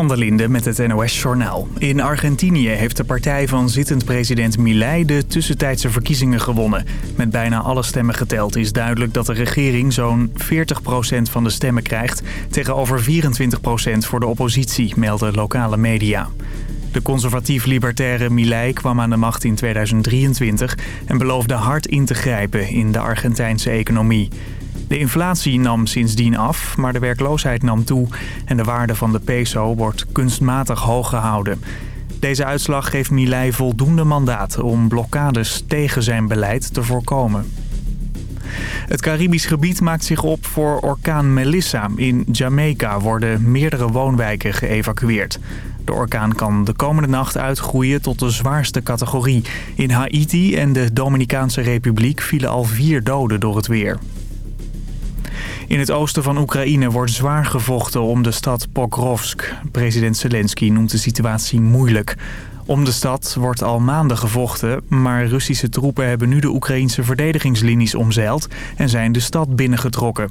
van der Linde met het NOS-journaal. In Argentinië heeft de partij van zittend president Milei de tussentijdse verkiezingen gewonnen. Met bijna alle stemmen geteld is duidelijk dat de regering zo'n 40% van de stemmen krijgt... tegenover 24% voor de oppositie, melden lokale media. De conservatief-libertaire Milei kwam aan de macht in 2023 en beloofde hard in te grijpen in de Argentijnse economie. De inflatie nam sindsdien af, maar de werkloosheid nam toe en de waarde van de peso wordt kunstmatig hoog gehouden. Deze uitslag geeft Milei voldoende mandaat om blokkades tegen zijn beleid te voorkomen. Het Caribisch gebied maakt zich op voor orkaan Melissa. In Jamaica worden meerdere woonwijken geëvacueerd. De orkaan kan de komende nacht uitgroeien tot de zwaarste categorie. In Haiti en de Dominicaanse Republiek vielen al vier doden door het weer. In het oosten van Oekraïne wordt zwaar gevochten om de stad Pokrovsk. President Zelensky noemt de situatie moeilijk. Om de stad wordt al maanden gevochten, maar Russische troepen hebben nu de Oekraïnse verdedigingslinies omzeild en zijn de stad binnengetrokken.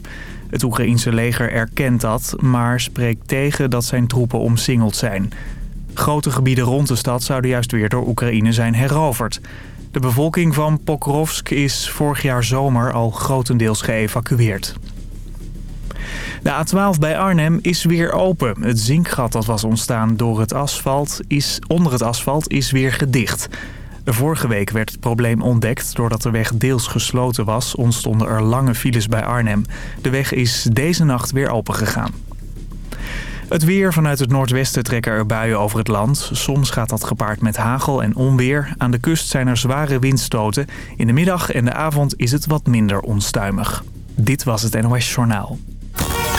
Het Oekraïense leger erkent dat, maar spreekt tegen dat zijn troepen omsingeld zijn. Grote gebieden rond de stad zouden juist weer door Oekraïne zijn heroverd. De bevolking van Pokrovsk is vorig jaar zomer al grotendeels geëvacueerd. De A12 bij Arnhem is weer open. Het zinkgat dat was ontstaan door het asfalt is, onder het asfalt is weer gedicht. Vorige week werd het probleem ontdekt. Doordat de weg deels gesloten was, ontstonden er lange files bij Arnhem. De weg is deze nacht weer open gegaan. Het weer vanuit het noordwesten trekken er buien over het land. Soms gaat dat gepaard met hagel en onweer. Aan de kust zijn er zware windstoten. In de middag en de avond is het wat minder onstuimig. Dit was het NOS Journaal.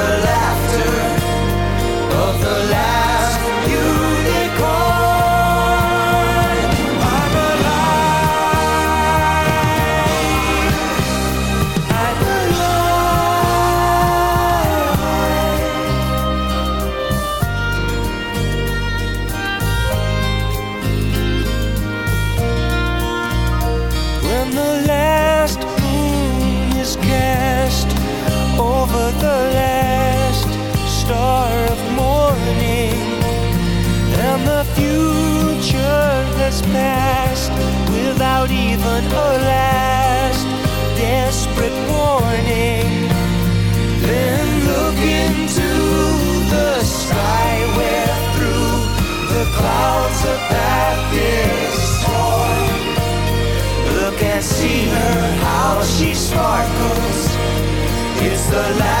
everlasting. the last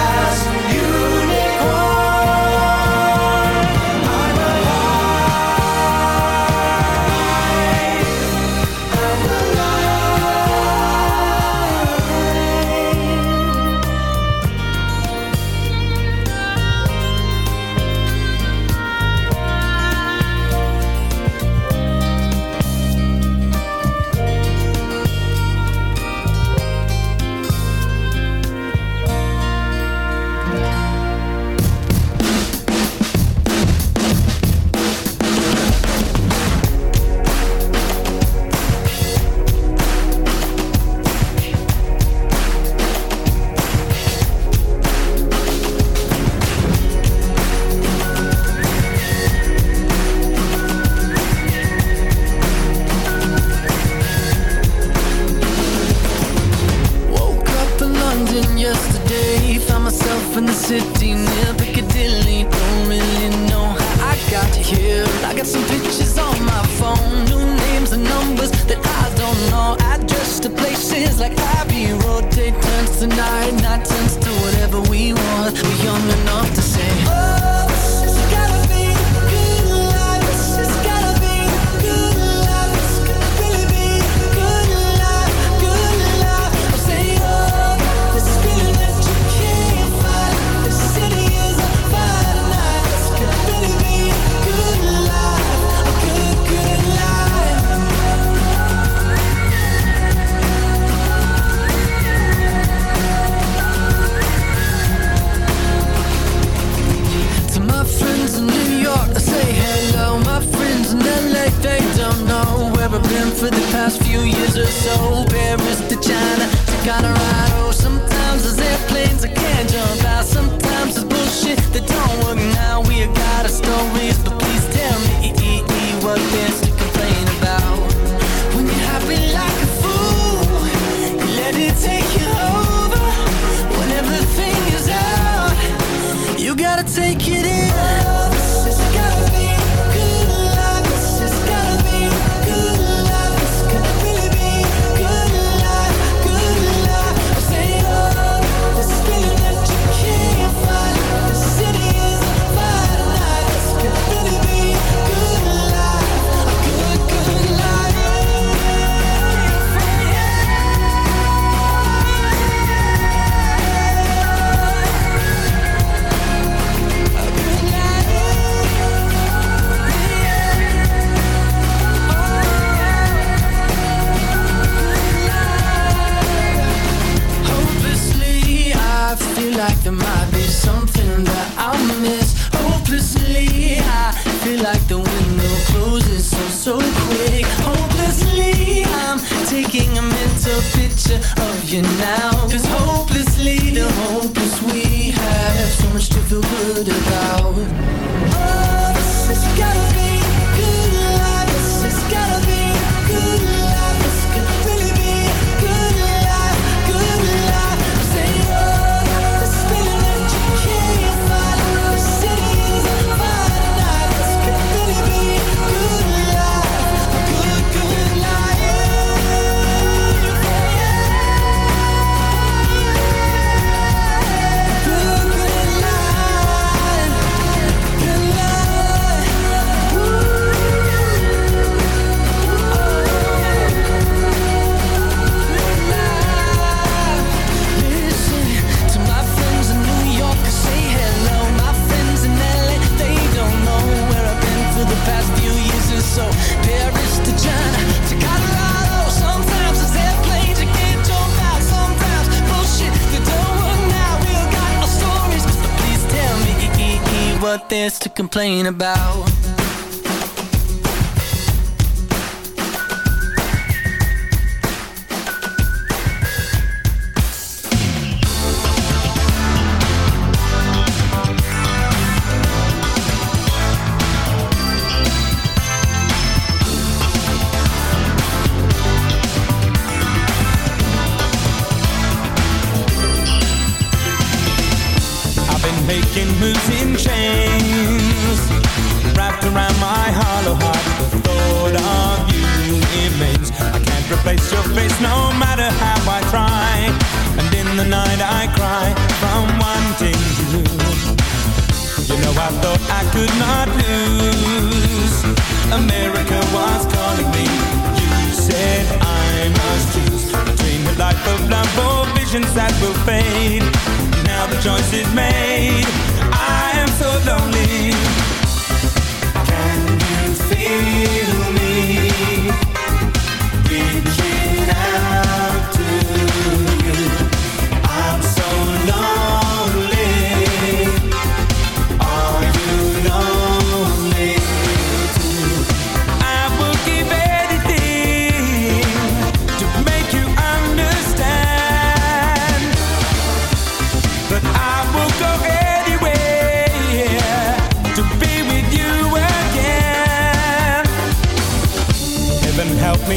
for the past few years or so. Paris to China? To Colorado Sometimes there's airplanes I can't jump out. Sometimes it's bullshit that don't work. Now We got our stories but like there might be something that I'll miss hopelessly. I feel like the window closes so, so quick. Hopelessly, I'm taking a mental picture of you now. Cause hopelessly, the hopeless we have so much to feel good about. complain about.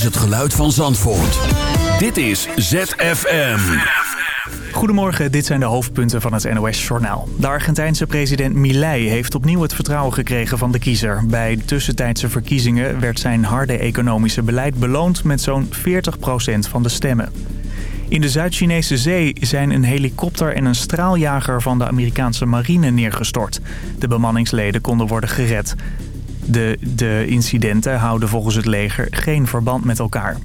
is het geluid van Zandvoort. Dit is ZFM. Goedemorgen, dit zijn de hoofdpunten van het NOS-journaal. De Argentijnse president Milei heeft opnieuw het vertrouwen gekregen van de kiezer. Bij tussentijdse verkiezingen werd zijn harde economische beleid beloond met zo'n 40% van de stemmen. In de Zuid-Chinese zee zijn een helikopter en een straaljager van de Amerikaanse marine neergestort. De bemanningsleden konden worden gered. De, de incidenten houden volgens het leger geen verband met elkaar.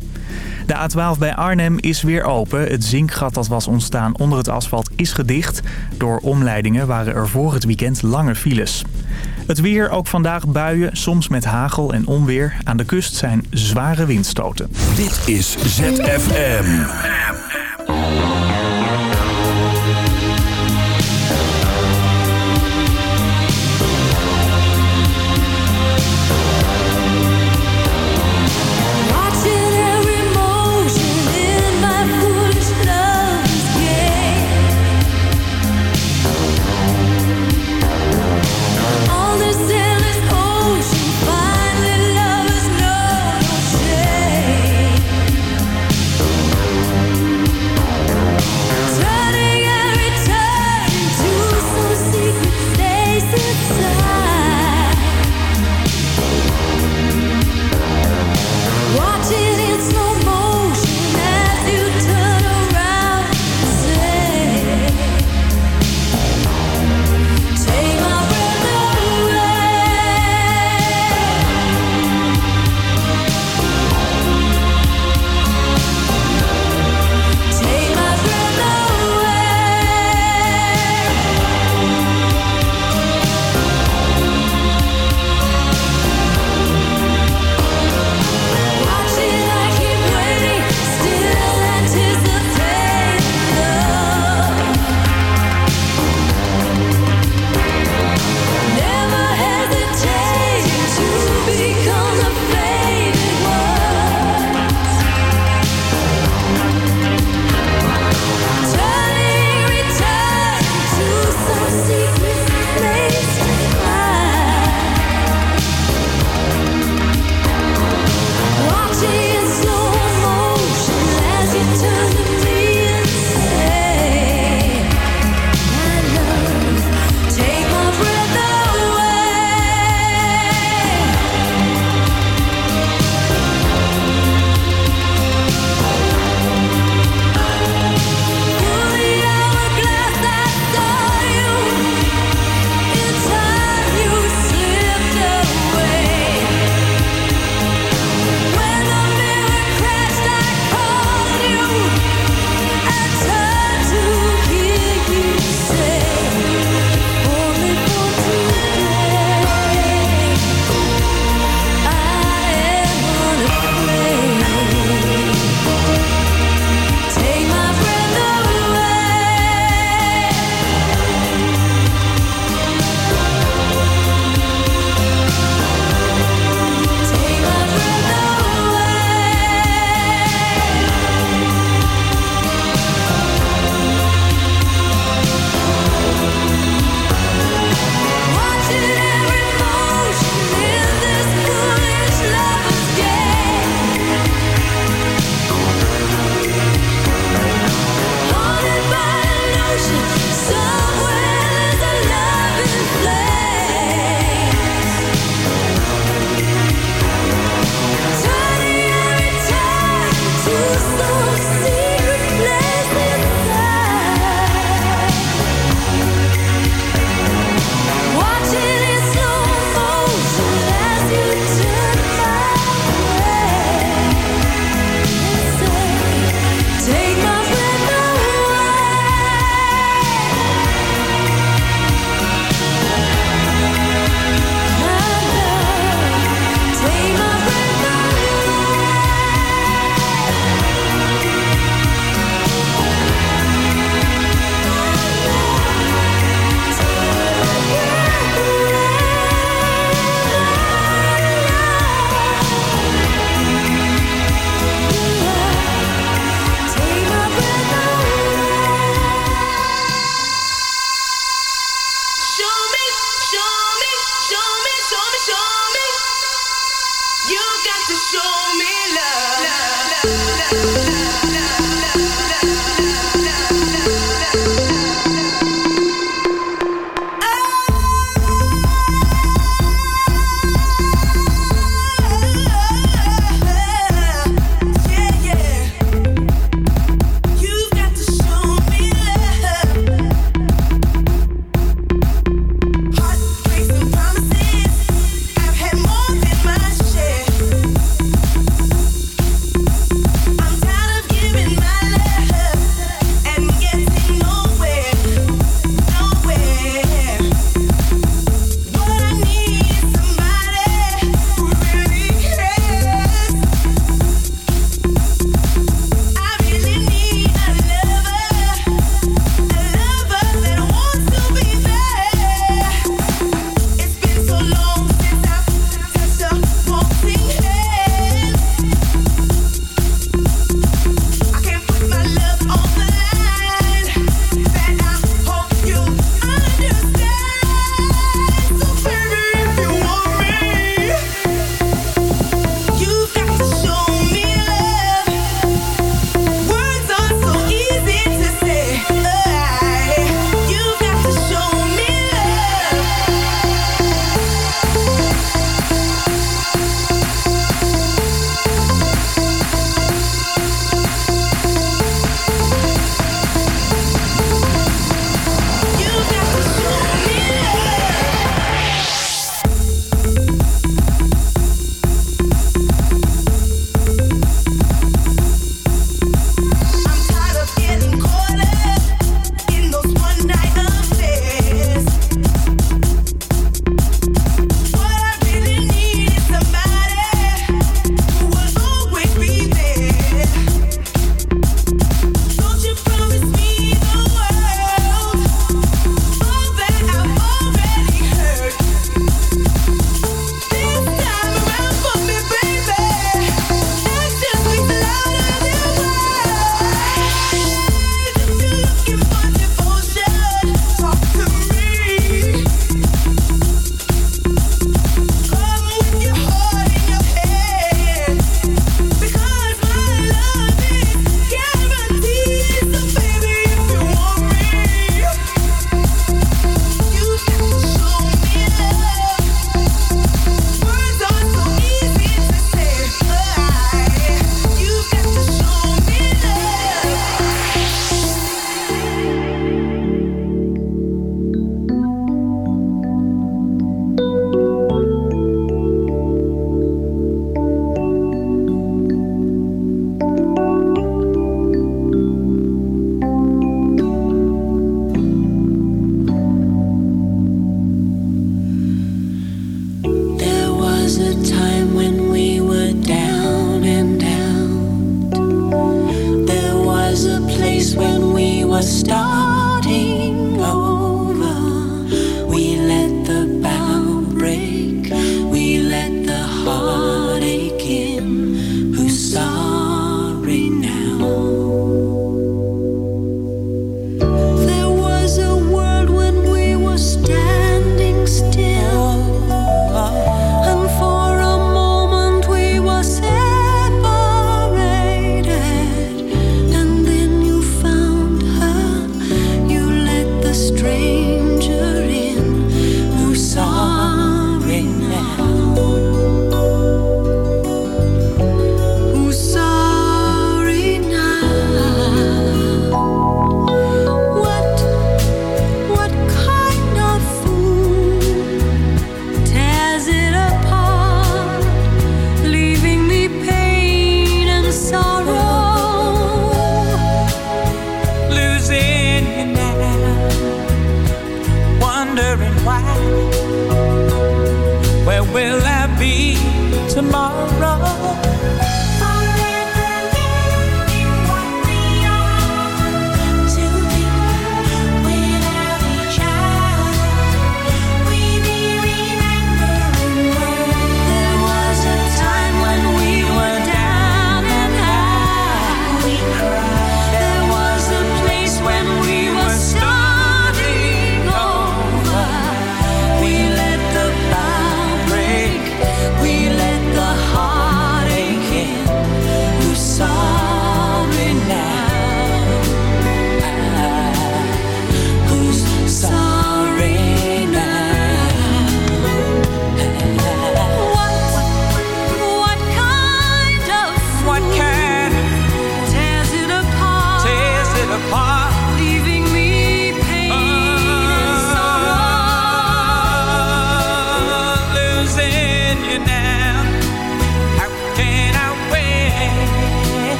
De A12 bij Arnhem is weer open. Het zinkgat dat was ontstaan onder het asfalt is gedicht. Door omleidingen waren er voor het weekend lange files. Het weer, ook vandaag buien, soms met hagel en onweer. Aan de kust zijn zware windstoten. Dit is ZFM. You got to show me love. love, love, love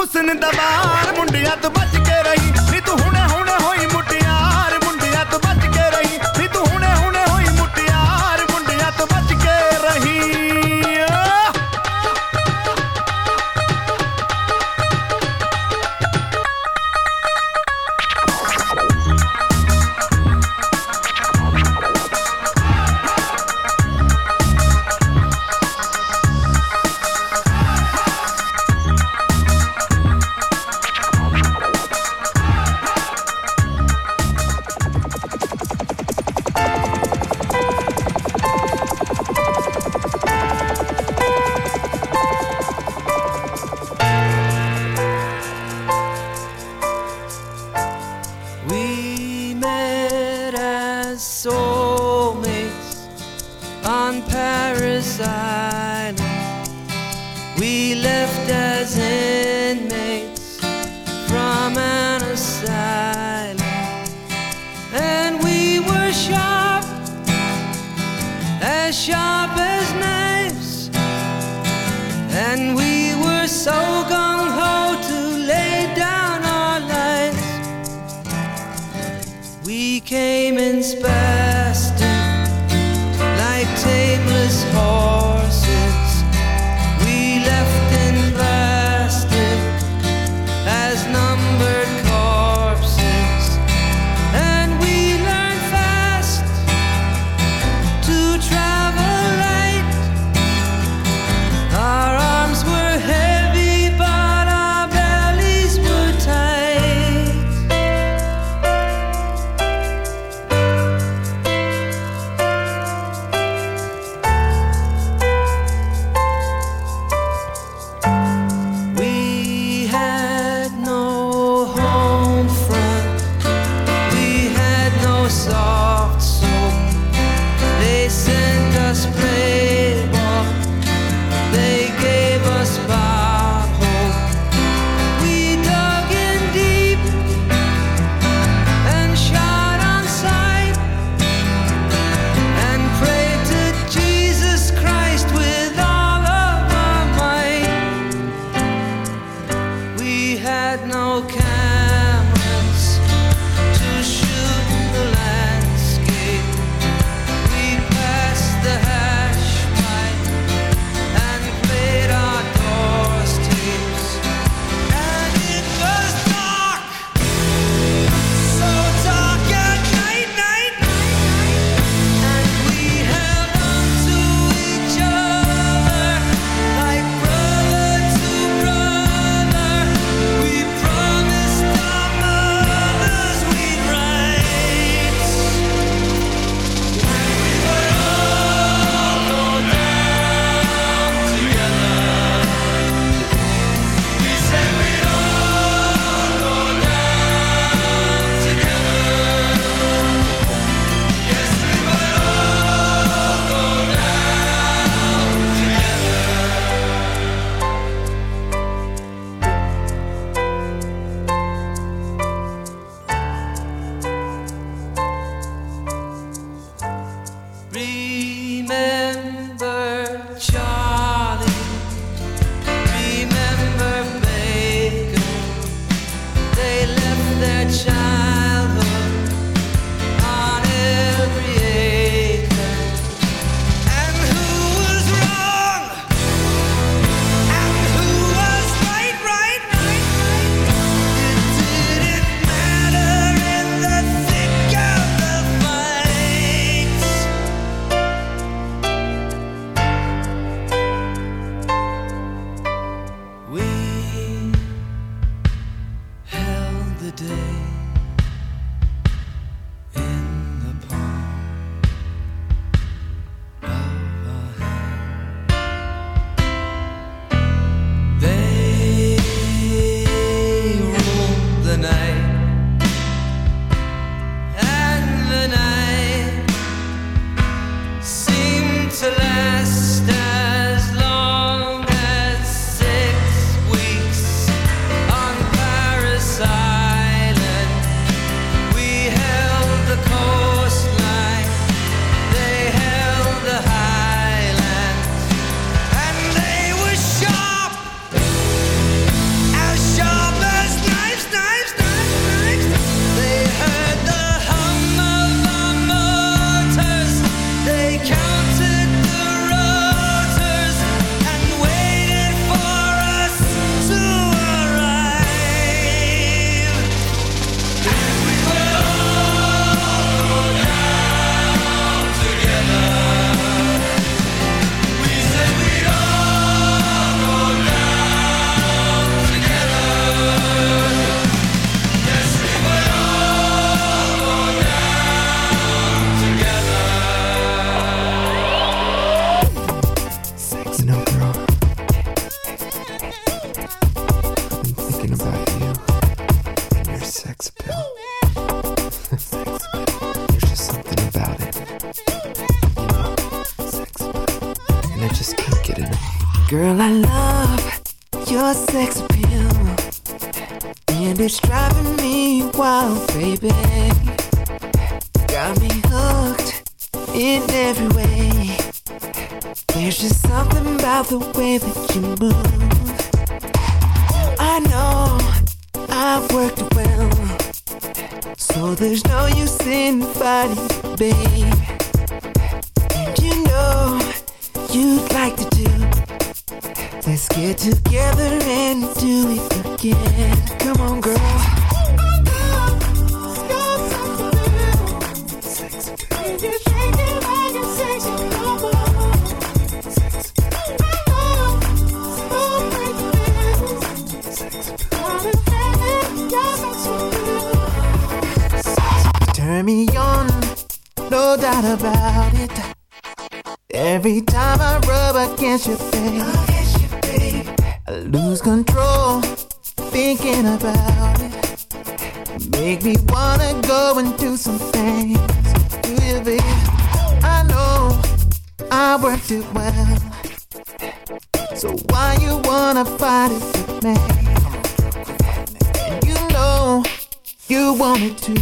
ਹੁਸਨ ਦਾ ਬਾਹਰ ਮੁੰਡਿਆਂ ਤੋਂ ਬਚ ਕੇ ਰਹੀ ਨੀ ਤੂੰ